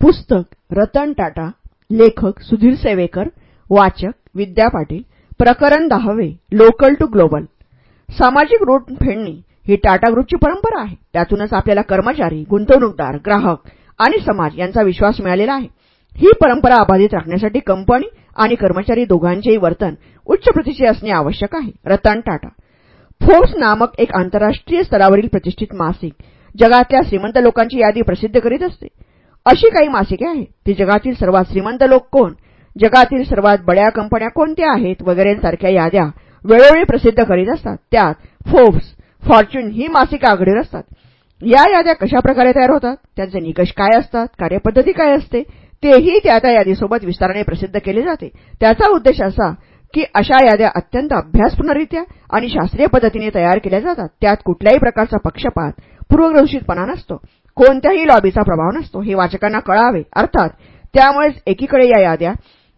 पुस्तक रतन टाटा लेखक सुधीर सेवेकर वाचक विद्या पाटील प्रकरण दहावे लोकल टू ग्लोबल. सामाजिक रूट फेडणे ही टाटा ग्रुपची परंपरा आहे. त्यातूनच आपल्याला कर्मचारी गुंतवणूकदार ग्राहक आणि समाज यांचा विश्वास मिळालेला आहे. ही परंपरा अबाधित राखण्यासाठी कंपनी आणि कर्मचारी दोघांचेही वर्तन उच्च प्रतीचे असणे आवश्यक आहे. रतन टाटा. फोर्स नामक एक आंतरराष्ट्रीय स्तरावरील प्रतिष्ठित मासिक जगातल्या श्रीमंत लोकांची यादी प्रसिद्ध करीत असते. अशी काही मासिके आहेत. ती जगातील सर्वात श्रीमंत लोक कोण? जगातील सर्वात बड्या कंपन्या कोणत्या आहेत? वगैरेसारख्या याद्या वेळोवेळी प्रसिद्ध करीत असतात. त्यात फोर्ब्स फॉर्च्यून ही मासिक आघाडीवर असतात. या याद्या कशा प्रकारे तयार होतात? त्यांचे निकष काय असतात? कार्यपद्धती काय असते? तेही त्या त्या यादीसोबत विस्ताराने प्रसिद्ध केले जाते. त्याचा उद्देश असा की अशा याद्या अत्यंत अभ्यासपूर्णरित्या आणि शास्त्रीय पद्धतीने तयार केल्या जातात. त्यात कुठल्याही प्रकारचा पक्षपात पूर्वग्रसितपणा नसतो. कोणत्याही लॉबीचा प्रभाव नसतो. हे वाचकांना कळावे. अर्थात त्यामुळेच एकीकडे या याद्या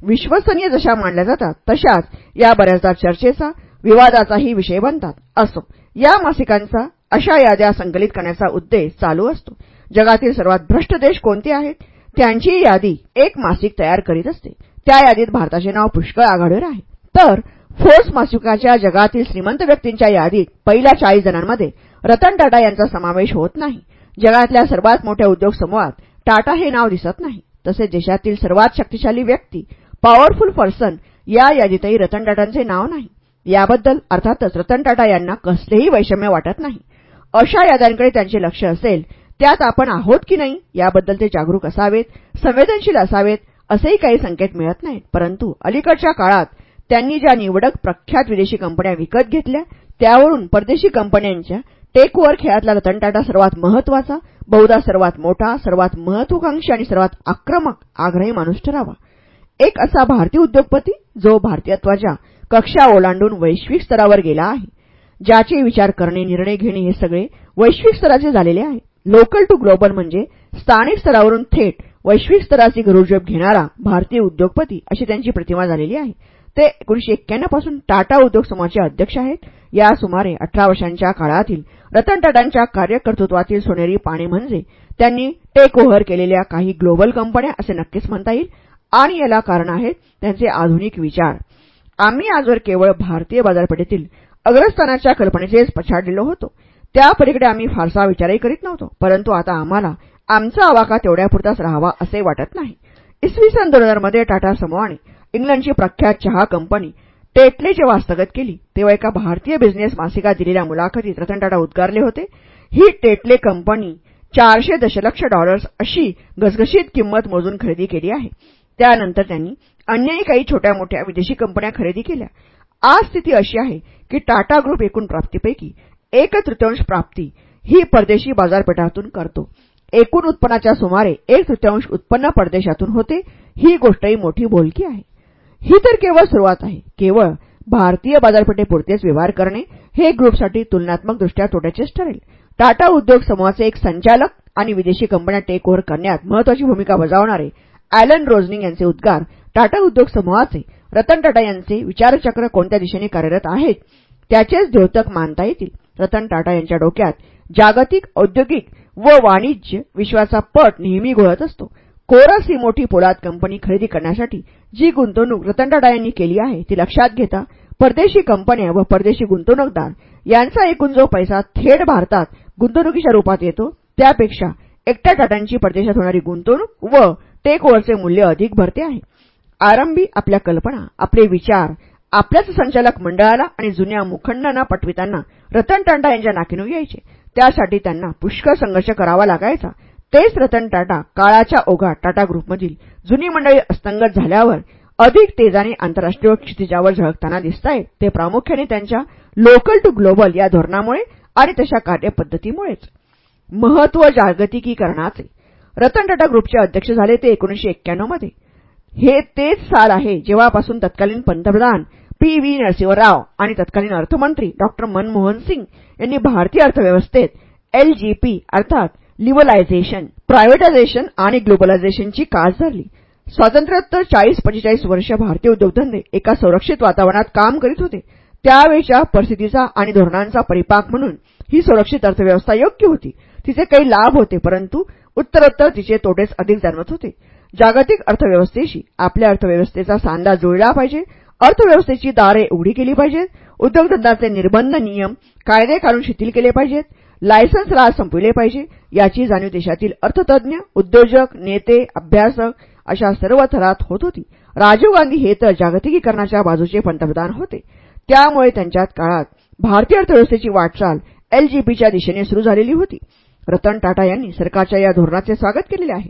विश्वसनीय जशा मांडल्या जातात तशाच या बऱ्याचदा चर्चेचा विवादाचाही विषय बनतात असो. या मासिकांचा अशा याद्या संकलित करण्याचा उद्देश चालू असतो. जगातील सर्वात भ्रष्ट देश कोणते आहेत? त्यांची यादी एक मासिक तयार करीत असते. त्या यादीत भारताचे नाव पुष्कळ आघाडीवर आहे. तर फोर्स मासिकाच्या जगातील श्रीमंत व्यक्तींच्या यादीत पहिल्या चाळीस जणांमध्ये. रतन टाटा यांचा समावेश होत नाही. जगातल्या सर्वात मोठ्या उद्योग समूहात टाटा हे नाव दिसत नाही. तसेच देशातील सर्वात शक्तिशाली व्यक्ती पॉवरफुल पर्सन या यादीतही रतन टाटांचे नाव नाही. याबद्दल अर्थातच रतन टाटा यांना कसलेही वैषम्य वाटत नाही. अशा याद्यांकडे त्यांचे लक्ष असेल त्यात आपण आहोत की नाही याबद्दल ते जागरूक असावेत संवेदनशील असावेत असेही काही संकेत मिळत नाहीत. परंतु अलीकडच्या काळात त्यांनी ज्या निवडक प्रख्यात विदेशी कंपन्या विकत घेतल्या त्यावरून परदेशी कंपन्यांच्या टेकओव्हर खेळातला रतन टाटा सर्वात महत्त्वाचा बहुधा सर्वात मोठा सर्वात महत्वाकांक्षी आणि सर्वात आक्रमक आग्रही माणूस ठरावा. एक असा भारतीय उद्योगपती जो भारतीयत्वाच्या कक्षा ओलांडून वैश्विक स्तरावर गेला आहे ज्याचे विचार करणे निर्णय घेणे हे सगळे वैश्विक स्तराचे झालेले आहे. लोकल टू ग्लोबल म्हणजे स्थानिक स्तरावरून थेट वैश्विक स्तराची गरुजब घेणारा भारतीय उद्योगपती अशी त्यांची प्रतिमा झालेली आहे. ते एकोणीशे एक्क्याण्णवपासून टाटा उद्योग समूहाचे अध्यक्ष आहेत. या सुमारे अठरा वर्षांच्या काळातील रतन टाटांच्या कार्यकर्तृत्वातील सोनेरी पाणी म्हणजे त्यांनी टेक ओव्हर केलेल्या काही ग्लोबल कंपन्या असे नक्कीच म्हणता येईल. आणि याला कारण आहेत त्यांचे आधुनिक विचार. आम्ही आजवर केवळ भारतीय बाजारपेठेतील अग्रस्थानाच्या कल्पनेचेच पछाडलेलो होतो त्या पलीकडे आम्ही फारसा विचारही करीत नव्हतो. परंतु आता आम्हाला आमचा आवाका तेवढ्यापुरताच राहावा असे वाटत नाही. इसवी सन दोन हजारमध्ये टाटा समूहाने इंग्लंडची प्रख्यात चहा कंपनी टेटलेची वास्तगत केली तेव्हा एका भारतीय बिझनेस मासिकात दिलेल्या मुलाखतीत रतन टाटा उद्गारले होते. ही टेटले कंपनी चारशे दशलक्ष डॉलर्स अशी घसघशीत किंमत मोजून खरेदी केली आहे. त्यानंतर त्यांनी अन्यही काही छोट्या मोठ्या विदेशी कंपन्या खरेदी केल्या. आज स्थिती अशी आहे की टाटा ग्रुप एकूण प्राप्तीपैकी एक तृतीयांश प्राप्ती ही परदेशी बाजारपेठातून करतो. एकूण उत्पन्नाच्या सुमारे एक तृतीयांश उत्पन्न परदेशातून होते. ही गोष्टही मोठी बोलकी आहे. ही तर केवळ सुरुवात आहे. केवळ भारतीय बाजारपेठेपुरतेच व्यवहार करणे हे ग्रुपसाठी तुलनात्मकदृष्ट्या तोट्याचेच ठरेल. टाटा उद्योग समूहाचे एक संचालक आणि विदेशी कंपन्या टेक ओव्हर करण्यात महत्वाची भूमिका बजावणारे अॅलन रोजनिंग यांचे उद्गार टाटा उद्योग समूहाचे रतन टाटा यांचे विचारचक्र कोणत्या दिशेने कार्यरत आहेत त्याचेच द्योतक मानता येतील. रतन टाटा यांच्या डोक्यात जागतिक औद्योगिक व वाणिज्य विश्वाचा पट नेहमी घोळत असतो. कोरस ही मोठी पोलाद कंपनी खरेदी करण्यासाठी जी गुंतवणूक रतन टाटा यांनी केली आहे ती लक्षात घेता परदेशी कंपन्या व परदेशी गुंतवणूकदार यांचा एकूण जो पैसा थेट भारतात गुंतवणुकीच्या रूपात येतो त्यापेक्षा एकट्या टाटांची परदेशात होणारी गुंतवणूक व टेकओव्हरचे मूल्य अधिक भरते आहे. आरंभी आपल्या कल्पना आपले विचार आपल्याच संचालक मंडळाला आणि जुन्या मुखंडांना पटविताना रतन टाटा यांच्या नाकीनू यायचे. त्यासाठी त्यांना पुष्कळ संघर्ष करावा लागायचा. तेच रतन टाटा काळाच्या ओघात टाटा ग्रुपमधील जुनी मंडळी अस्तंगत झाल्यावर अधिक तेजाने आंतरराष्ट्रीय क्षितिजावर झळकताना दिसतायत. ते प्रामुख्याने त्यांच्या लोकल टू ग्लोबल या धोरणामुळे आणि तशा कार्यपद्धतीमुळेच. महत्त्व जागतिकीकरणाचे. रतन टाटा ग्रुपचे अध्यक्ष झाले ते एकोणीशे एक्क्याण्णवमध्ये हे तेच साल आहे जेव्हापासून तत्कालीन पंतप्रधान पी व्ही नरसिंहराव आणि तत्कालीन अर्थमंत्री डॉक्टर मनमोहन सिंग यांनी भारतीय अर्थव्यवस्थेत एलजीपी अर्थात लिबलायझेशन प्रायव्हेटायझेशन आणि ग्लोबलायझेशनची कास धरली. स्वातंत्र्योत्तर चाळीस पंचेचाळीस वर्ष भारतीय उद्योगधंदे एका सुरक्षित वातावरणात काम करीत होते. त्यावेळच्या परिस्थितीचा आणि धोरणांचा परिपाक म्हणून ही सुरक्षित अर्थव्यवस्था योग्य होती. तिचे काही लाभ होते परंतु उत्तरोत्तर तिचे तोटेच अधिक जाणवत होते. जागतिक अर्थव्यवस्थेशी आपल्या अर्थव्यवस्थेचा सांधा जुळला पाहिजे. अर्थव्यवस्थेची दारे उघडी केली पाहिजेत. उद्योगधंदाचे निर्बंध नियम कायदे काढून शिथिल केले पाहिजेत. लायसन्स राज संपविले पाहिजे. याची जाणीव देशातील अर्थतज्ञ उद्योजक नेते अभ्यासक अशा सर्व थरात होत होती. राजीव गांधी हे तर जागतिकीकरणाच्या बाजूचे पंतप्रधान होते. त्यामुळे त्यांच्या काळात भारतीय अर्थव्यवस्थेची वाटचाल एलजीबीच्या दिशेने सुरू झालेली होती. रतन टाटा यांनी सरकारच्या या धोरणाचे स्वागत केलेले आहे.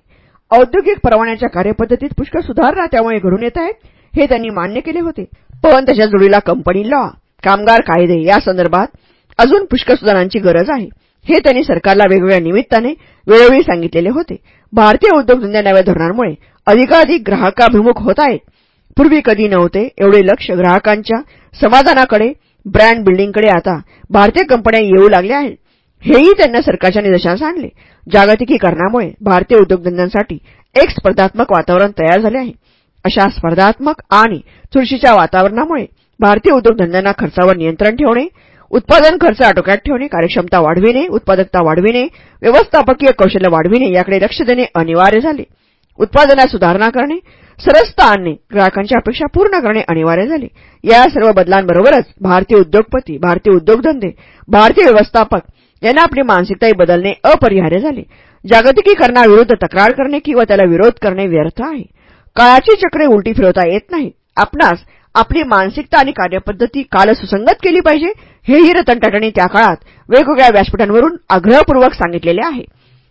औद्योगिक परवान्याच्या कार्यपद्धतीत पुष्कळ सुधारणा त्यामुळे घडून येत आहेत हे त्यांनी मान्य केले होते. पण त्याच्या जोडीला कंपनी लॉ कामगार कायदे या संदर्भात अजून पुष्कळ सुधारणांची गरज आहे. हे त्यांनी सरकारला वेगवेगळ्या निमित्ताने वेळोवेळी सांगितलेले होते. भारतीय उद्योगधंद्या नव्या धोरणांमुळे अधिकाधिक ग्राहकाभिमुख होत आहेत. पूर्वी कधी नव्हते एवढे लक्ष ग्राहकांच्या समाधानाकडे ब्रँड बिल्डिंगकडे आता भारतीय कंपन्या येऊ लागल्या आहेत. हेही त्यांना सरकारच्या निदर्शनास आणले. जागतिकीकरणामुळे भारतीय उद्योगधंद्यांसाठी एक स्पर्धात्मक वातावरण तयार झाले आहे. अशा स्पर्धात्मक आणि चुरशीच्या वातावरणामुळे भारतीय उद्योगधंद्यांना खर्चावर नियंत्रण ठेवणे उत्पादन खर्च आटोक्यात ठेवणे कार्यक्षमता वाढविणे उत्पादकता वाढविणे व्यवस्थापकीय कौशल्य वाढविणे याकडे लक्ष देणे अनिवार्य झाले. उत्पादनात सुधारणा करणे सरसता आणणे ग्राहकांच्या अपेक्षा पूर्ण करणे अनिवार्य झाले. या सर्व बदलांबरोबरच भारतीय उद्योगपती भारतीय उद्योगधंदे भारतीय व्यवस्थापक यांना आपली मानसिकताही बदलणे अपरिहार्य झाले. जागतिकीकरणाविरुद्ध तक्रार करणे किंवा त्याला विरोध करणे व्यर्थ आहे. काळाची चक्रे उलटी फिरवता येत नाहीत. आपणास आपली मानसिकता आणि कार्यपद्धती काल सुसंगत केली पाहिजे. हेही रतन टाटांनी त्या काळात वेगवेगळ्या व्यासपीठांवरून आग्रहपूर्वक सांगितलेले आहे.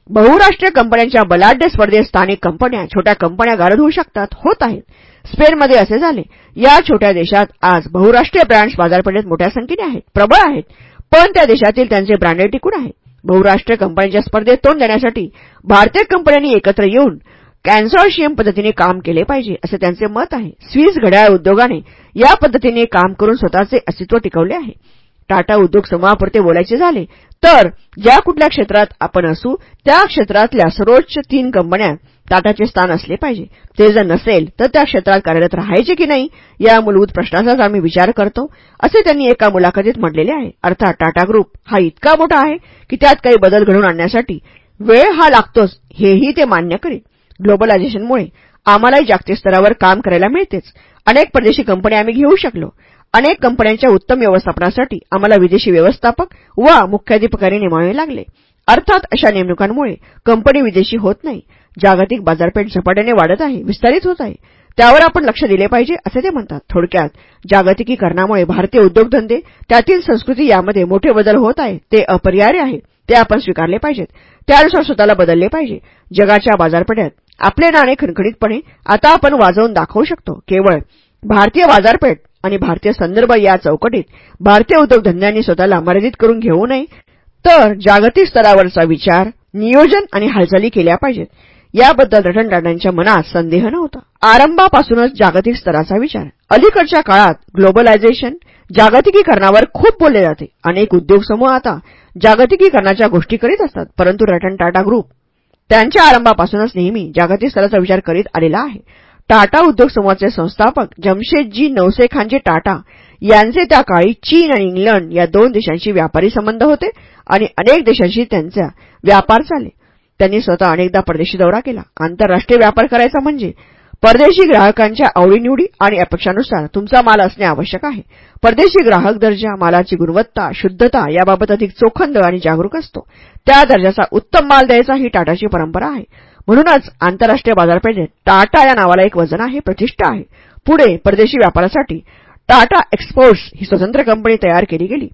बहुराष्ट्रीय कंपन्यांच्या बलाढ्य स्पर्धेत स्थानिक कंपन्या छोट्या कंपन्या गारद होऊ शकतात होत आहेत. स्पेनमध्ये असे झाले. या छोट्या देशात आज बहुराष्ट्रीय ब्रँड्स बाजारपेठेत मोठ्या संख्येने आहेत प्रबळ आहेत. पण त्या देशातील त्यांचे ब्रँडेड टिकून आहे बहुराष्ट्रीय कंपन्यांच्या स्पर्धेत तोंड देण्यासाठी भारतीय कंपन्यांनी एकत्र येऊन कॅन्सॉर्शियम पद्धतीने काम केले पाहिजे असे त्यांचे मत आहे. स्विस घड्याळ उद्योगाने या पद्धतीने काम करून स्वतःचे अस्तित्व टिकवले आहे. टाटा उद्योग समूहापुरते बोलायचे झाले. तर ज्या कुठल्या क्षेत्रात आपण असू त्या क्षेत्रातल्या सर्वोच्च तीन कंपन्या टाटाचे स्थान असले पाहिजे. ते जर नसेल तर त्या क्षेत्रात कार्यरत राहायचे की नाही या मूलभूत प्रश्नाचाच आम्ही विचार करतो. असे त्यांनी एका मुलाखतीत म्हटलेले आहे. अर्थात टाटा ग्रुप हा इतका मोठा आहे की त्यात काही बदल घडवून आणण्यासाठी वेळ हा लागतोच हेही ते मान्य करीत. ग्लोबलायझेशनमुळे आम्हालाही जागतिक स्तरावर काम करायला मिळतेच. अनेक परदेशी कंपन्या आम्ही घेऊ शकलो. अनेक कंपन्यांच्या उत्तम व्यवस्थापनासाठी आम्हाला विदेशी व्यवस्थापक वा मुख्याधिकारी नेमावे लागले. अर्थात अशा नेमणुकांमुळे कंपनी विदेशी होत नाही. जागतिक बाजारपेठ झपाट्याने वाढत आहे विस्तारित होत आहे. त्यावर आपण लक्ष दिले पाहिजे असे ते म्हणतात. थोडक्यात जागतिकीकरणामुळे भारतीय उद्योगधंदे त्यातील संस्कृती यामध्ये मोठे बदल होत आहे ते अपरिहार्य आहे. ते आपण स्वीकारले पाहिजेत. त्यानुसार स्वतःला बदलले पाहिजे. जगाच्या बाजारपेठ्यात आपले नाणे खणखणीतपणे आता आपण वाजवून दाखवू शकतो. केवळ भारतीय बाजारपेठ आणि भारतीय संदर्भ या चौकटीत भारतीय उद्योगधंद्यांनी स्वतःला मर्यादित करून घेऊ नये तर जागतिक स्तरावरचा विचार नियोजन आणि हालचाली केल्या पाहिजेत. याबद्दल रतन टाटांच्या मनात संदेह नव्हता. आरंभापासूनच जागतिक स्तराचा विचार. अलीकडच्या काळात ग्लोबलायझेशन जागतिकीकरणावर खूप बोलले जाते. अनेक उद्योग समूह आता जागतिकीकरणाच्या गोष्टी करीत असतात परंतु रतन टाटा ग्रुप त्यांच्या आरंभापासूनच नेहमी जागतिक स्तराचा विचार करीत आलेला आहे. टाटा उद्योग समूहाचे संस्थापक जमशेदजी नवसेखानजी टाटा यांचे त्या काळी चीन आणि इंग्लंड या दोन देशांशी व्यापारी संबंध होते आणि अनेक देशांशी त्यांचा व्यापार चाले त्यांनी स्वतः अनेकदा परदेशी दौरा केला. आंतरराष्ट्रीय व्यापार करायचा म्हणजे परदेशी ग्राहकांच्या आवडीनिवडी आणि अपेक्षानुसार तुमचा माल असणे आवश्यक आहे. परदेशी ग्राहक दर्जा मालाची गुणवत्ता शुद्धता याबाबत अधिक चोखंद आणि जागरूक असतो. त्या दर्जाचा उत्तम माल द्यायचा ही टाटाची परंपरा आहे. म्हणूनच आंतरराष्ट्रीय बाजारपेठेत टाटा या नावाला एक वजन आहे प्रतिष्ठा आहे. पुढे परदेशी व्यापारासाठी टाटा एक्सपोर्ट्स ही स्वतंत्र कंपनी तयार केली गेली.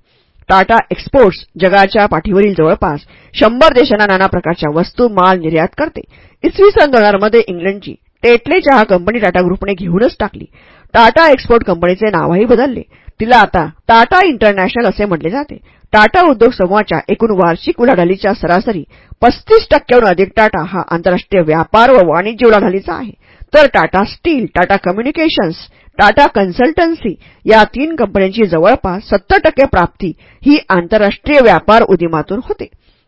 टाटा एक्सपोर्ट्स जगाच्या पाठीवरील जवळपास शंभर देशांना नाना प्रकारच्या वस्तू माल निर्यात करते. इसवी सन दोन इंग्लंडची टेटले चहा कंपनी टाटा ग्रुपने घेऊनच टाकली. टाटा एक्सपोर्ट कंपनीचे नावही बदलले. तिला आता टाटा इंटरनॅशनल असे म्हटले जाते. टाटा उद्योग समूहाच्या एकूण वार्षिक उलाढालीच्या सरासरी पस्तीस टक्क्याहून अधिक टाटा हा आंतरराष्ट्रीय व्यापार व वाणिज्य उलाढालीचा आहे. तर Tata Steel Tata Communications Tata Consultancy या तीन कंपन्यांची जवळपास सत्तर टक्के प्राप्ती ही आंतरराष्ट्रीय व्यापार उदिमातून होते.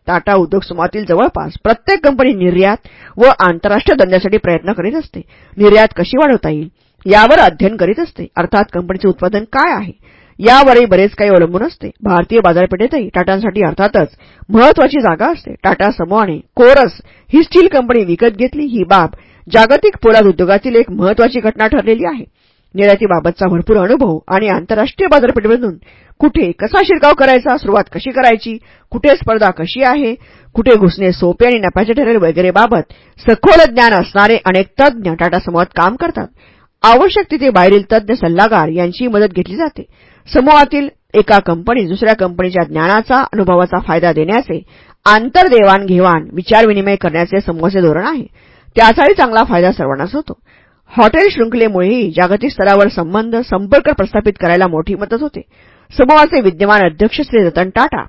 टाटा उद्योग समूहातील जवळपास प्रत्येक कंपनी निर्यात व आंतरराष्ट्रीय धंद्यासाठी प्रयत्न करीत असते. निर्यात कशी वाढवता येईल? यावर अध्ययन करीत असते. अर्थात कंपनीचे उत्पादन काय आहे? यावरही बरेच काही अवलंबून असते. भारतीय बाजारपेठेतही टाटांसाठी अर्थातच महत्वाची जागा असते. टाटा समूहाने कोरस ही स्टील कंपनी विकत घेतली. ही बाब जागतिक पोलाद उद्योगातील एक महत्वाची घटना ठरलेली आहे. निर्यातीबाबतचा भरपूर अनुभव आणि आंतरराष्ट्रीय बाजारपेठेमधून कुठे कसा शिरकाव करायचा सुरुवात कशी करायची कुठे स्पर्धा कशी आहे कुठे घुसणे सोपे आणि नफ्याचे ठरेल वगैरे बाबत सखोल ज्ञान असणारे अनेक तज्ज्ञ टाटा समूहात काम करतात. आवश्यक तिथे बाहेरील तज्ज्ञ सल्लागार यांची मदत घेतली जाते. समूहातील एका कंपनी दुसऱ्या कंपनीच्या ज्ञानाचा अनुभवाचा फायदा देण्याचे आंतरदेवाणघेवाण विचारविनिमय करण्याचे समूहाचे धोरण आहे. त्याचाही चांगला फायदा सर्वांनाच होतो. हॉटेल शृंखलेमुळेही जागतिक स्तरावर संबंध संपर्क प्रस्थापित करायला मोठी मदत होते. समूहाचे विद्यमान अध्यक्ष श्री रतन टाटा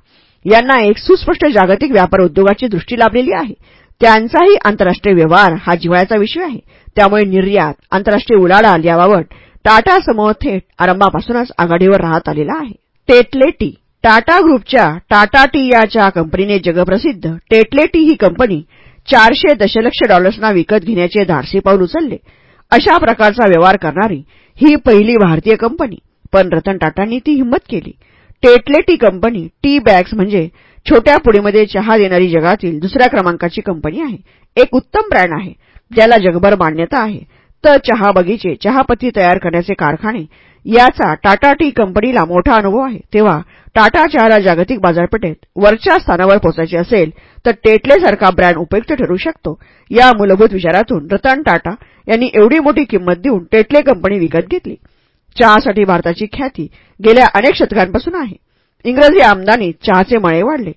यांना एक सुस्पष्ट जागतिक व्यापार उद्योगाची दृष्टी लाभलेली आहे. त्यांचाही आंतरराष्ट्रीय व्यवहार हा जिव्हाळ्याचा विषय आहे. त्यामुळे निर्यात आंतरराष्ट्रीय उलाढाल याबाबत टाटा समूह थेट आरंभापासूनच आघाडीवर राहत आलेला आहे. टेटलेटी टाटा ग्रुपच्या टाटा टी याच्या कंपनीने जगप्रसिद्ध टेटलेटी ही कंपनी चारशे दशलक्ष डॉलर्सना विकत घेण्याचे धाडसी पाऊल उचलले. अशा प्रकारचा व्यवहार करणारी ही पहिली भारतीय कंपनी पण रतन टाटांनी ती हिंमत केली. टेटलेटी कंपनी टी बॅग्स म्हणजे छोट्या पुडीमध्ये चहा देणारी जगातील दुसऱ्या क्रमांकाची कंपनी आहे. एक उत्तम ब्रँड आहे ज्याला जगभर मान्यता आहे. तर चहा बगीचे चहापत्ती तयार करण्याचे कारखाने याचा टाटा टी कंपनीला मोठा अनुभव आहे. तेव्हा टाटा चहाला जागतिक बाजारपेठेत वरच्या स्थानावर पोचायचे असेल तर टेटलेसारखा ब्रँड उपयुक्त ठरू शकतो. या मूलभूत विचारातून रतन टाटा यांनी एवढी मोठी किंमत देऊन टेटले कंपनी विकत घेतली. चहासाठी भारताची ख्याती गेल्या अनेक शतकांपासून आहे. इंग्रजी आमदानीत चहाचे मळे वाढले.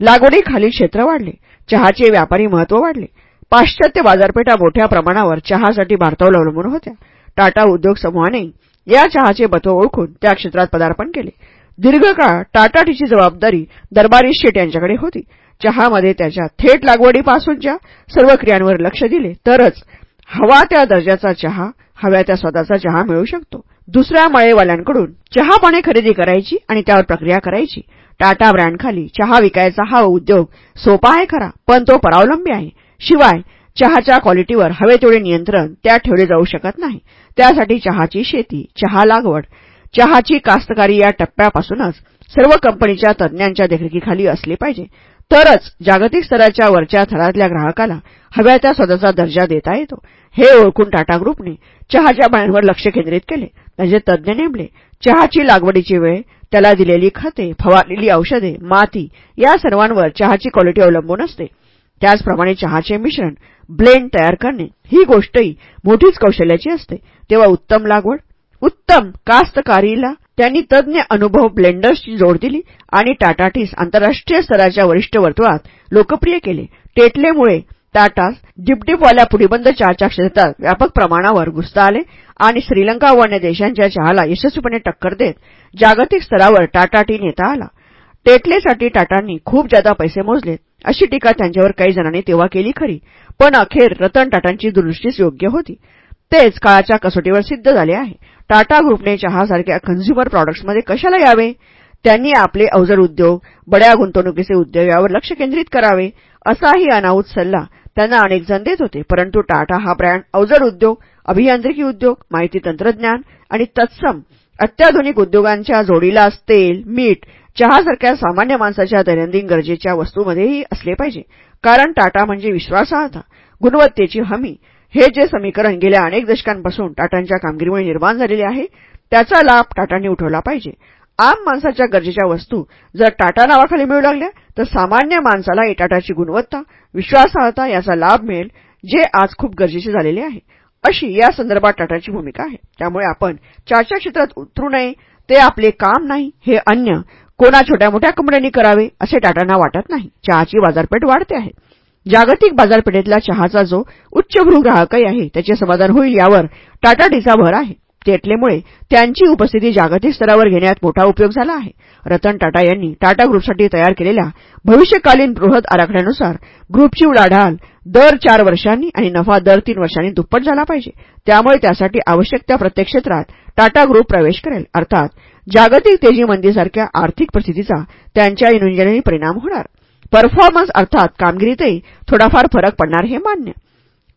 लागवडीखालील क्षेत्र वाढले. चहाचे व्यापारी महत्त्व वाढले. पाश्चात्य बाजारपेठा मोठ्या प्रमाणावर चहासाठी भारतावर अवलंबून होत्या. टाटा उद्योग समूहाने या चहाचे महत्त्व ओळखून त्या क्षेत्रात पदार्पण केले. दीर्घकाळ टाटा टीची जबाबदारी दरबारी शेट यांच्याकडे होती. चहामध्ये त्याच्या थेट लागवडीपासूनच्या सर्व क्रियांवर लक्ष दिले. तरच हवा त्या दर्जाचा चहा हव्या त्या स्वतःचा चहा मिळू शकतो. दुसऱ्या मळेवाल्यांकडून चहापाने खरेदी करायची आणि त्यावर प्रक्रिया करायची. टाटा ब्रँडखाली चहा विकायचा हा उद्योग सोपा आहे खरा पण तो परावलंबी आहे. शिवाय चहाच्या क्वालिटीवर हवे तेवढे नियंत्रण त्यात ठेवले जाऊ शकत नाही. त्यासाठी चहाची शेती चहा लागवड चहाची कास्तकारी या टप्प्यापासूनच सर्व कंपनीच्या तज्ज्ञांच्या देखरेखीखाली असली पाहिजे. तरच जागतिक स्तराच्या वरच्या थरातल्या ग्राहकाला हव्या त्या स्वतःचा दर्जा देता येतो. हे ओळखून टाटा ग्रुपने चहाच्या बायांवर लक्ष केंद्रित केले. त्याचे तज्ज्ञ नेमले चहाची लागवडीची वेळ त्याला दिलेली खते फवारलेली औषधे माती या सर्वांवर चहाची क्वालिटी अवलंबून असते. त्याचप्रमाणे चहाचे मिश्रण ब्लेंड तयार करणे ही गोष्टही मोठीच कौशल्याची असते. तेव्हा उत्तम लागवड उत्तम कास्तकारीला त्यांनी तज्ज्ञ अनुभव ब्लेंडर्सची जोड दिली आणि टाटा टीस आंतरराष्ट्रीय स्तराच्या वरिष्ठ वर्तुळात लोकप्रिय केले. टेटलेमुळे टाटास डिपडिपवाल्या पुढीबंद चहाच्या क्षेत्रात व्यापक प्रमाणावर घुसता आले आणि श्रीलंका व अन्य देशांच्या चहाला यशस्वीपणे टक्कर देत जागतिक स्तरावर टाटा टी नेता आला. टेटलेसाठी टाटांनी खूप जादा पैसे मोजलेत अशी टीका त्यांच्यावर काही जणांनी तेव्हा केली खरी पण अखेर रतन टाटांची दुरुस्तीच योग्य होती. तेच काळाच्या कसोटीवर सिद्ध झाले आहे. टाटा ग्रुपने चहासारख्या कन्झ्युमर प्रॉडक्ट्समध्ये कशाला यावे? त्यांनी आपले अवजड उद्योग बड्या गुंतवणुकीचे उद्योग यावर लक्ष केंद्रित करावे असाही अनाहूत सल्ला त्यांना अनेक जण देत होते. परंतु टाटा हा ब्रँड अवजड उद्योग अभियांत्रिकी उद्योग माहिती तंत्रज्ञान आणि तत्सम अत्याधुनिक उद्योगांच्या जोडीला तेल मीठ चहासारख्या सामान्य माणसाच्या दैनंदिन गरजेच्या वस्तूमध्येही असले पाहिजे. कारण टाटा म्हणजे विश्वासार्हता गुणवत्तेची हमी. हे जे समीकरण गेल्या अनेक दशकांपासून टाटांच्या कामगिरीमुळे निर्माण झालेले आहे त्याचा लाभ टाटांनी उठवला पाहिजे. आम माणसाच्या गरजेच्या वस्तू जर टाटा नावाखाली मिळू लागल्या तर सामान्य माणसालाही टाटाची गुणवत्ता विश्वासार्हता याचा लाभ मिळेल जे आज खूप गरजेचे झालेले आहे. अशी या संदर्भात टाटाची भूमिका आहे. त्यामुळे आपण चहाच्या क्षेत्रात उतरू नये ते आपले काम नाही हे अन्य कोणा छोट्या मोठ्या कंपन्यांनी करावे असे टाटांना वाटत नाही. चहाची बाजारपेठ वाढते आहे. जागतिक बाजारपेठेतला चहाचा जो उच्चभ्रू ग्राहकही आहे त्याचे समाधान होईल यावर टाटा टीचा भर आहे. तेटलेमुळे त्यांची उपस्थिती जागतिक स्तरावर घेण्यात मोठा उपयोग झाला आहे. रतन टाटा यांनी टाटा ग्रुपसाठी तयार केलेल्या भविष्यकालीन बृहद आराखड्यानुसार ग्रुपची उलाढाल दर चार वर्षांनी आणि नफा दर तीन वर्षांनी दुप्पट झाला पाहिजे. त्यामुळे त्यासाठी आवश्यक त्या प्रत्येक क्षेत्रात टाटा ग्रुप प्रवेश करेल. अर्थात जागतिक तेजी मंदीसारख्या आर्थिक परिस्थितीचा त्यांच्या नियोजनाने परिणाम होणार. परफॉर्मन्स अर्थात कामगिरीतही थोडाफार फरक पडणार हे मान्य.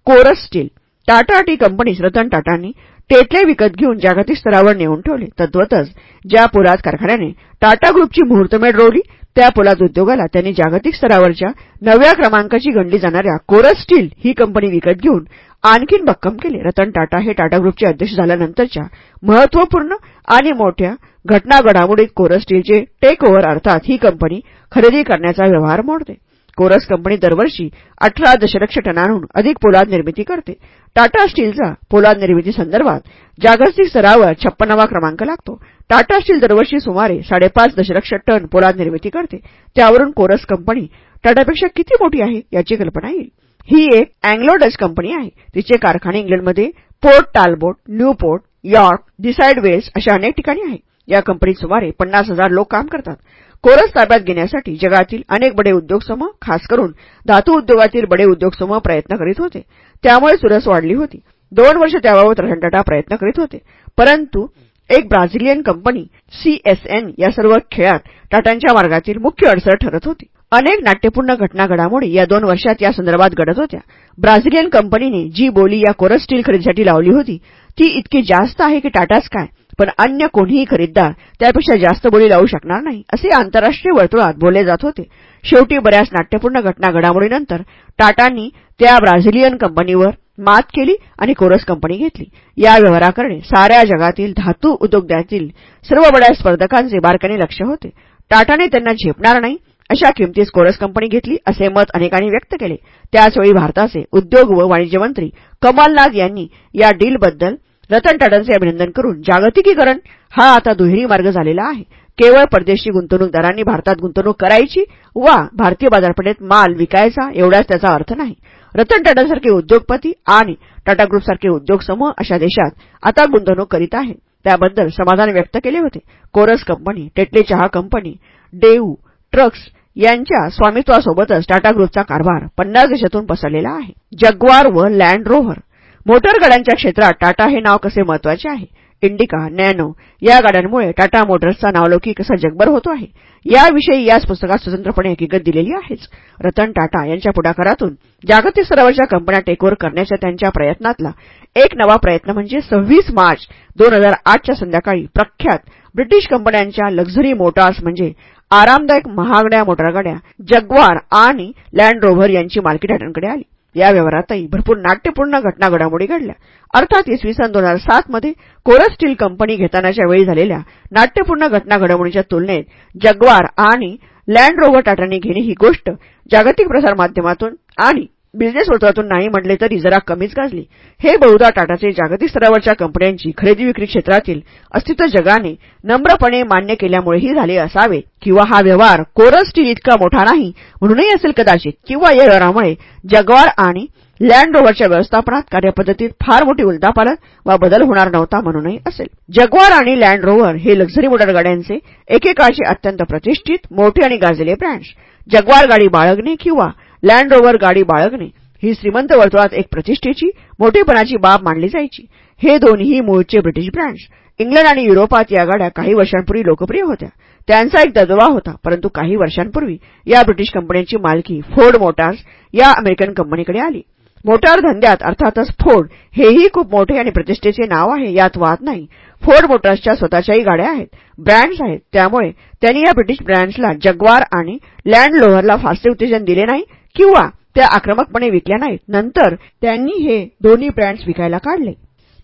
कोरस स्टील टाटा टी कंपनीस रतन टाटांनी तेथले विकत घेऊन जागतिक स्तरावर नेऊन ठेवले. तद्वतच ज्या पोलाद कारखान्याने टाटा ग्रुपची मुहूर्तमेढ रोवली त्या पोलाद उद्योगाला त्यांनी जागतिक स्तरावरच्या नव्या क्रमांकाची गणली जाणाऱ्या कोरस स्टील ही कंपनी विकत घेऊन आणखीन भक्कम केले. रतन टाटा हे टाटा ग्रुपचे अध्यक्ष झाल्यानंतरच्या महत्त्वपूर्ण आणि मोठ्या घटना घडामोडीत कोरस स्टीलचे टेक ओव्हर अर्थात ही कंपनी खरेदी करण्याचा व्यवहार मोडते. कोरस कंपनी दरवर्षी अठरा दशलक्ष टनांहून अधिक पोलाद निर्मिती करते. टाटा स्टीलचा पोलाद निर्मिती संदर्भात जागतिक स्तरावर छप्पनावा क्रमांक लागतो. टाटा स्टील दरवर्षी सुमारे साडेपाच दशलक्ष टन पोलाद निर्मिती करते. त्यावरून कोरस कंपनी टाटापेक्षा किती मोठी आहे याची कल्पना येईल. ही एक अँग्लो डच कंपनी आहे. तिचे कारखाने इंग्लंडमध्ये Port Talbot Newport York Deeside Wales अशा अनेक ठिकाणी आहे. या कंपनीत सुमारे पन्नास हजार लोक काम करतात. कोरस ताब्यात घेण्यासाठी जगातील अनेक बडे उद्योगसमूह खास करून धातू उद्योगातील बडे उद्योगसमूह प्रयत्न करीत होते. त्यामुळे सुरस वाढली होती. दोन वर्ष त्याबाबत रतन प्रयत्न करीत होते. परंतु एक ब्राझिलियन कंपनी सीएसएन या सर्व खेळात टाटांच्या मार्गातील मुख्य अडसर ठरत होती. अनेक नाट्यपूर्ण घटना घडामोडी या दोन वर्षात या संदर्भात घडत होत्या. ब्राझिलियन कंपनीने जी बोली या कोरस स्टील खरेदीसाठी लावली होती ती इतकी जास्त आहे की टाटाच काय? पण अन्य कोणीही खरीददार त्यापेक्षा जास्त बोली लावू शकणार नाही असे आंतरराष्ट्रीय वर्तुळात बोलले जात होते. शेवटी बऱ्याच नाट्यपूर्ण घटना घडामोडीनंतर टाटांनी त्या ब्राझिलियन कंपनीवर मात केली आणि कोरस कंपनी घेतली. या व्यवहाराकडे साऱ्या जगातील धातू उद्योगातील सर्व बड्या स्पर्धकांचे बारकाने लक्ष होते. टाटाने त्यांना झेपणार नाही अशा किमतीस कोरस कंपनी घेतली असे मत अनेकांनी व्यक्त केले. त्याचवेळी भारताचे उद्योग व वाणिज्य मंत्री कमलनाथ यांनी या डीलबद्दल रतन टाटांचे अभिनंदन करून जागतिकीकरण हा आता दुहेरी मार्ग झालेला आहे. केवळ परदेशी गुंतवणूकदारांनी भारतात गुंतवणूक करायची वा भारतीय बाजारपेठेत माल विकायचा एवढाच त्याचा अर्थ नाही. रतन टाटांसारखे उद्योगपती आणि टाटा ग्रुपसारखे उद्योग समूह अशा देशात आता गुंतवणूक करीत आहे त्याबद्दल समाधान व्यक्त केले होते. कोरस कंपनी टेटले चहा कंपनी डेऊ ट्रक्स यांच्या स्वामित्वासोबतच टाटा ग्रुपचा कारभार पन्नास देशातून पसरलेला आहे. जग्वार व लँड रोव्हर मोटरगाड्यांच्या क्षेत्रात टाटा हे नाव कसे महत्त्वाचे आहे? इंडिका नॅनो या गाड्यांमुळे टाटा मोटर्सचा नावलौकिक कसा जगभर होतो आहे. याविषयी याच पुस्तकात स्वतंत्रपणे हकीकत दिलेली आहेच. रतन टाटा यांच्या पुढाकारातून जागतिक स्तरावरच्या कंपन्या टेकओव्हर करण्याच्या त्यांच्या प्रयत्नातला एक नवा प्रयत्न म्हणजे सव्वीस मार्च दोन हजार आठच्या संध्याकाळी प्रख्यात ब्रिटिश कंपन्यांच्या लक्झरी मोटार्स म्हणजे आरामदायक महागड्या मोटारगाड्या जग्वार आणि लँड रोव्हर यांची मालकी टाटांकडे आली. या व्यवहारातही भरपूर नाट्यपूर्ण घटना घडामोडी घडल्या. अर्थात इसवी सन दोन हजार सातमध्ये कोरस स्टील कंपनी घेतानाच्या वेळी झालेल्या नाट्यपूर्ण घटना घडामोडीच्या तुलनेत जग्वार आणि लँड रोव्हर टाटांनी घेणे ही गोष्ट जागतिक प्रसारमाध्यमातून आणि बिझनेस वर्तुळातून नाही म्हटले तरी जरा कमीच गाजली. हे बहुधा टाटाचे जागतिक स्तरावरच्या कंपन्यांची खरेदी विक्री क्षेत्रातील अस्तित्व जगाने नम्रपणे मान्य केल्यामुळेही झाले असावे किंवा हा व्यवहार कोरस स्टील इतका मोठा नाही म्हणूनही असेल कदाचित किंवा या व्यवहारामुळे जगवार आणि लँड रोव्हरच्या व्यवस्थापनात कार्यपद्धतीत फार मोठी उलटापालट वा बदल होणार नव्हता म्हणूनही असेल. जगवार आणि लँड रोव्हर हे लक्झरी मोटरगाड्यांचे एकेकाळचे अत्यंत प्रतिष्ठित मोठे आणि गाजलेले ब्रँड्स जगवार गाडी बाळगणे किंवा लँड रोव्हर गाडी बाळगणे. ही श्रीमंत वर्तुळात एक प्रतिष्ठेची मोठेपणाची बाब मानली जायची. हे दोन्ही मूळचे ब्रिटिश ब्रँड्स इंग्लंड आणि युरोपात या गाड्या काही वर्षांपूर्वी लोकप्रिय होत्या. त्यांचा एक दबदबा होता परंतु काही वर्षांपूर्वी या ब्रिटिश कंपन्यांची मालकी फोर्ड मोटार्स या अमेरिकन कंपनीकडे आली. मोटार धंद्यात अर्थातच फोर्ड हेही खूप मोठे आणि प्रतिष्ठेचे नाव आहे यात वाद नाही. फोर्ड मोटार्सच्या स्वतःच्याही गाड्या आहेत ब्रँड्स आहेत. त्यामुळे त्यांनी या ब्रिटिश ब्रँड्सला जग्वार आणि लँड रोव्हरला फारसे उत्तेजन दिले नाही किंवा त्या आक्रमकपणे विकल्या नाहीत. नंतर त्यांनी हे दोन्ही ब्रँड्स विकायला काढले.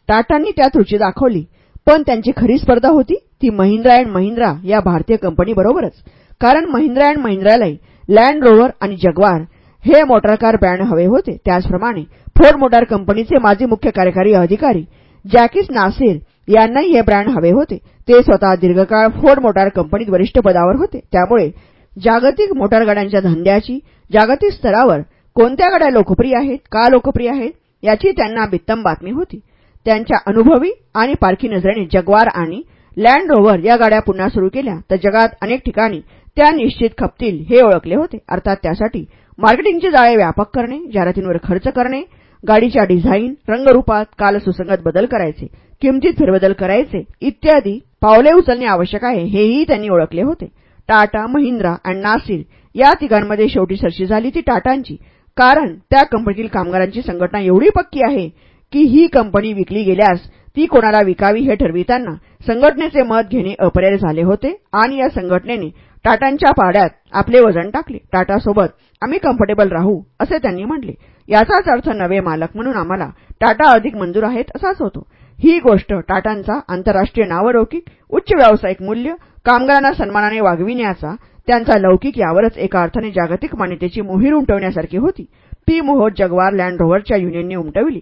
टाटांनी त्यात रुची दाखवली. पण त्यांची खरी स्पर्धा होती ती महिंद्रा अँड महिंद्रा या भारतीय कंपनीबरोबरच कारण महिंद्रा अँड महिंद्रालाही लँड रोव्हर आणि जगवार हे मोटारकार ब्रँड हवे होते. त्याचप्रमाणे फोर्ड मोटार कंपनीचे माजी मुख्य कार्यकारी अधिकारी जॅकिस नासिर यांनाही हे ब्रँड हवे होते. ते स्वतः दीर्घकाळ फोर्ड मोटार कंपनीत वरिष्ठ पदावर होते. त्यामुळे जागतिक मोटार गाड्यांच्या धंद्याची जागतिक स्तरावर कोणत्या गाड्या लोकप्रिय आहेत का लोकप्रिय आहेत याची त्यांना बित्तम बातमी होती. त्यांच्या अनुभवी आणि पारखी नजरेने जग्वार आणि लँड रोव्हर या गाड्या पुन्हा सुरू केल्या तर जगात अनेक ठिकाणी त्या निश्चित खपतील हे ओळखले होते. अर्थात त्यासाठी मार्केटिंगचे जाळे व्यापक करणे जाहिरातींवर खर्च करणे गाडीच्या डिझाईन रंगरूपात काल सुसंगत बदल करायचे किमतीत फेरबदल करायचे इत्यादी पावले उचलणे आवश्यक आहे हेही त्यांनी ओळखले होते. टाटा महिंद्रा आणि नासिर या तिघांमध्ये शेवटी सरशी झाली ती टाटांची. कारण त्या कंपनीतील कामगारांची संघटना एवढी पक्की आहे की ही कंपनी विकली गेल्यास ती कोणाला विकावी हे ठरविताना संघटनेचे मत घेणे अपरिहार्य झाले होते आणि या संघटनेने टाटांच्या पाड्यात आपले वजन टाकले. टाटासोबत आम्ही कम्फर्टेबल राहू असे त्यांनी म्हटले. याचाच अर्थ नवे मालक म्हणून आम्हाला टाटा अधिक मंजूर आहेत असाच होतो. ही गोष्ट टाटांचा आंतरराष्ट्रीय नावलौकिक उच्च व्यावसायिक मूल्य कामगारांना सन्मानाने वागविण्याचा त्यांचा लौकिक यावरच एका अर्थाने जागतिक मान्यतेची मोहीर उमटवण्यासारखी होती. ती मोहोर जगवार लँड रोव्हरच्या युनियनने उमटविली.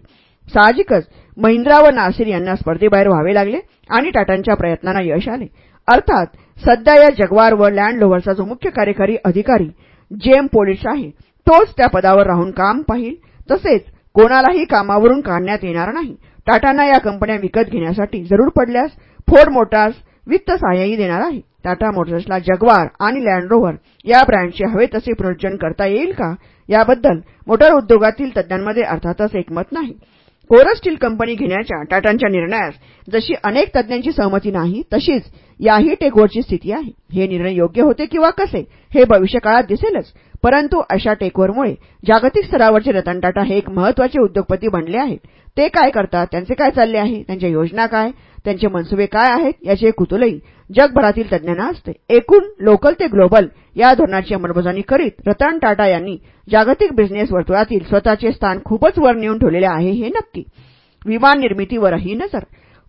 साहजिकच महिंद्रा व नासिर यांना स्पर्धेबाहेर व्हावे लागले आणि टाटांच्या प्रयत्नांना यश आले. अर्थात सध्या या जगवार व लँड रोव्हरचा जो मुख्य कार्यकारी अधिकारी जेम पोलिट्स आहे तोच त्या पदावर राहून काम पाहिल. तसेच कोणालाही कामावरून काढण्यात येणार नाही. टाटांना या कंपन्या विकत घेण्यासाठी जरूर पडल्यास फोर्ड मोटार्स वित्त सहाय्यही देणार आहे. टाटा मोटर्सला जगवार आणि लँड रोव्हर या ब्रँडचे हवे तसे पुनरुज्जन करता येईल का? याबद्दल मोटार उद्योगातील तज्ज्ञांमध्ये अर्थातच एकमत नाही. कोरस स्टील कंपनी घेण्याच्या टाटांच्या निर्णयास जशी अनेक तज्ज्ञांची सहमती नाही तशीच याही टेगोरची स्थिती आहे. हे निर्णय योग्य होते किंवा कसे? हे भविष्यकाळात दिसेलच. परंतु अशा टेकवरमुळे जागतिक स्तरावरचे रतन टाटा हे एक महत्त्वाचे उद्योगपती बनले आहेत. ते काय करतात? त्यांचे काय चालले आहे? त्यांच्या योजना काय? त्यांचे मनसुबे काय आहेत? याचे कुतूलही जगभरातील तज्ज्ञांना असते. एकूण लोकल ते ग्लोबल या धोरणाची अंमलबजावणी करीत रतन टाटा यांनी जागतिक बिझनेस वर्तुळातील स्वतःचे स्थान खूपच वर नेऊन ठेवलेले आहे हे नक्की. विमान निर्मितीवरही नजर.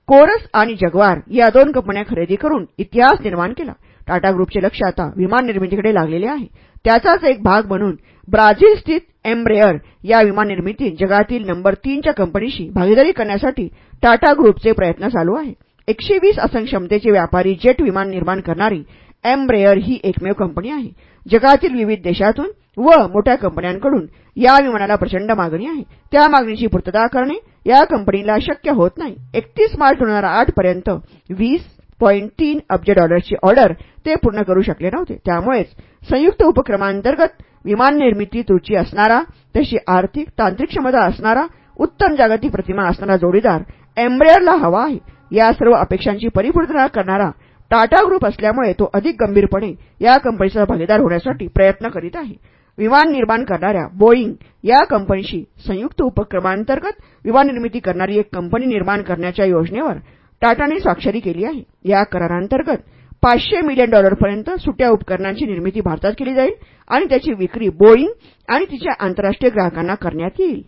कोरस आणि जगवार या दोन कंपन्या खरेदी करून इतिहास निर्माण केला. टाटा ग्रुपचे लक्ष आता विमान निर्मितीकडे लागलेले आहे. त्याचाच एक भाग म्हणून ब्राझील स्थित एम्ब्रेअर या विमान निर्मितीत जगातील नंबर तीनच्या कंपनीशी भागीदारी करण्यासाठी टाटा ग्रुपचे प्रयत्न चालू आहे. एकशे वीस असंख्य क्षमतेचे व्यापारी जेट विमान निर्माण करणारी एम्ब्रेअर ही एकमेव कंपनी आहे. जगातील विविध देशातून व मोठ्या कंपन्यांकडून या विमानाला प्रचंड मागणी आहे. त्या मागणीची पूर्तता करणे या कंपनीला शक्य होत नाही. एकतीस मार्च दोन हजार आठ पर्यंत वीस पॉईंट तीन अब्ज डॉलर्सची ऑर्डर ते पूर्ण करू शकले नव्हते. त्यामुळेच संयुक्त उपक्रमांतर्गत विमान निर्मितीत रुची असणारा तशी आर्थिक तांत्रिक क्षमता असणारा उत्तम जागतिक प्रतिमा असणारा जोडीदार एम्ब्रेअरला हवा आहे. या सर्व अपेक्षांची परिपूर्तता करणारा टाटा ग्रुप असल्यामुळे तो अधिक गंभीरपणे या कंपनीचा भागीदार होण्यासाठी प्रयत्न करीत आहे. विमान निर्माण करणाऱ्या बोईंग या कंपनीशी संयुक्त उपक्रमांतर्गत विमान निर्मिती करणारी एक कंपनी निर्माण करण्याच्या योजनेवर टाटाने स्वाक्षरी केली आहे. या करारांतर्गत पाचशे मिलियन डॉलरपर्यंत सुट्या उपकरणांची निर्मिती भारतात केली जाईल आणि त्याची विक्री बोईंग आणि तिच्या आंतरराष्ट्रीय ग्राहकांना करण्यात येईल.